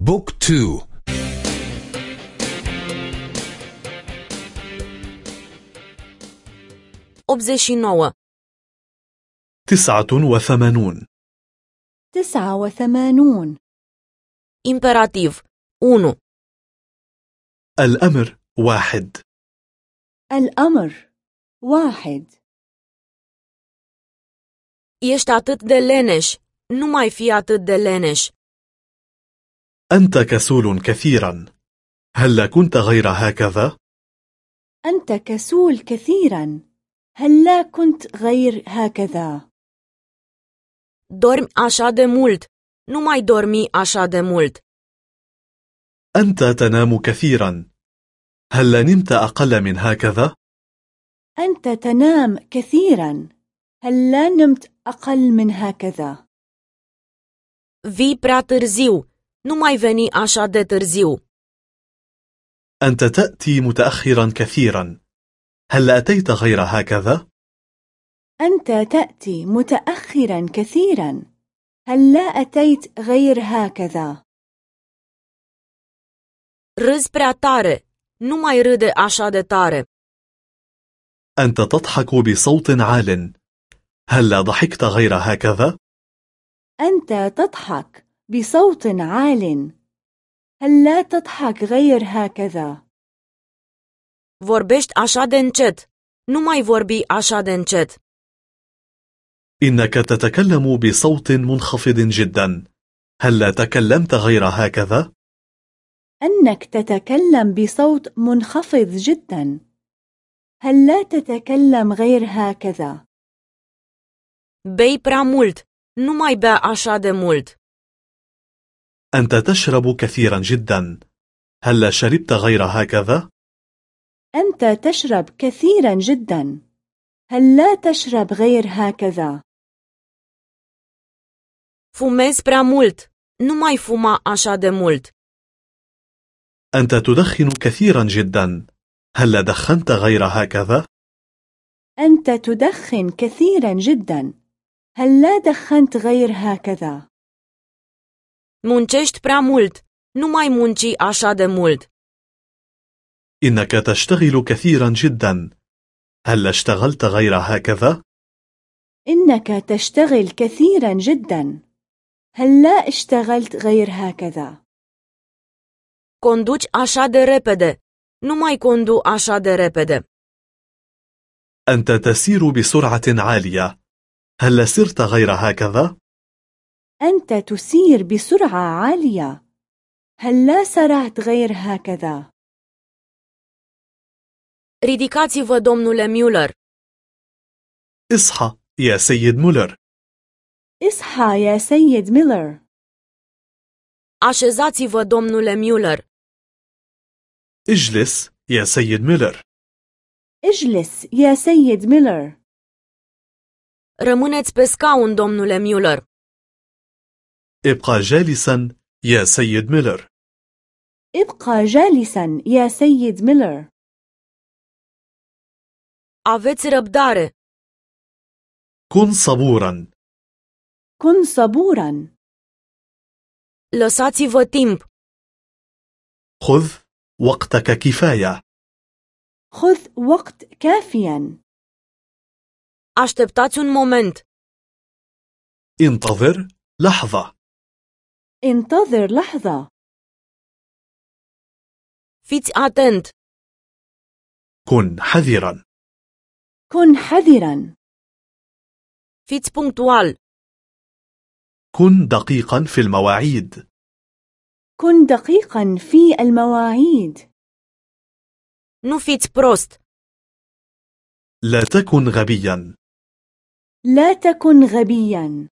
Book two. optzeci și تسعة وثمانون. تسعة وثمانون. Imperativ 1 الأمر واحد. الأمر واحد. Ești atât de leneș. Nu mai fi atât de leneș. أنت كسول كثيرا هل كنت غير هكذا؟ أنت كسول كثيرا هل لا كنت غير هكذا؟ Dormi așa de mult. Nu mai dormi așa de mult. أنت تنام كثيرا هل نمت أقل من هكذا؟ أنت تنام كثيرا هل لا نمت أقل من هكذا؟ Vii prea târziu. Nu mai veni așa de târziu. أنت تأتي متأخرا كثيرا هل أتيت غير هكذا؟ أنت تأتي متأخرا كثيرا هل لا أتيت غير هكذا؟ Râzi prea tare. Nu mai râde așa de tare. أنت تضحك بصوت عال هل ضحكت غير هكذا؟ أنت تضحك بصوت عال هل لا تضحك غير هكذا؟ Vorbești așa de încet. Nu mai vorbi așa de încet. إنك تتكلم بصوت منخفض جدا هل لا تكلمت غير هكذا؟ أنك تتكلم بصوت منخفض جدا هل لا تتكلم غير هكذا؟ Bei prea mult. Nu mai bea așa de mult. أنت تشرب كثيرا جدا هل لا شربت غير هكذا؟ أنت تشرب كثيرا جدا هل لا تشرب غير هكذا؟ Fumezi prea mult. Nu mai fuma așa de mult. أنت تدخن كثيرا جدا هل لا دخنت غير هكذا؟ أنت تدخن كثيرا جدا هل لا دخنت غير هكذا؟ Muncești prea mult. Nu mai munci așa de mult. إنك تشتغل كثيرا جدا هل اشتغلت غير هكذا؟ إنك تشتغل كثيرا جدا هل لا اشتغلت غير هكذا؟ Conduci așa de repede. Nu mai condu așa de repede. أنت تسير بسرعة عالية هل سرت غير هكذا؟ أنت تسير بسرعة عالية هل لا سرعت غير هكذا؟ Ridicați-vă, domnule Müller. اصحى يا سيد مولر اصحى يا سيد ميلر Așezați-vă, domnule Müller. اجلس يا سيد ميلر اجلس يا سيد ميلر Rămâneți pe scaun, domnule Müller. ابقى جالسا يا سيد ميلر. ابقى جالسا يا سيد ميلر. Aveți răbdare. كن صبورا. كن صبورا. Lăsați-vă timp. خذ وقتك كفاية. خذ وقت كافيا. Așteptați un moment. انتظر لحظة. انتظر لحظة. Fiți atent. كن حذرا. كن حذرا. Fiți punctual. كن دقيقا في المواعيد. كن دقيقا في المواعيد. Nu fiți prost. لا تكن غبيا. لا تكن غبيا.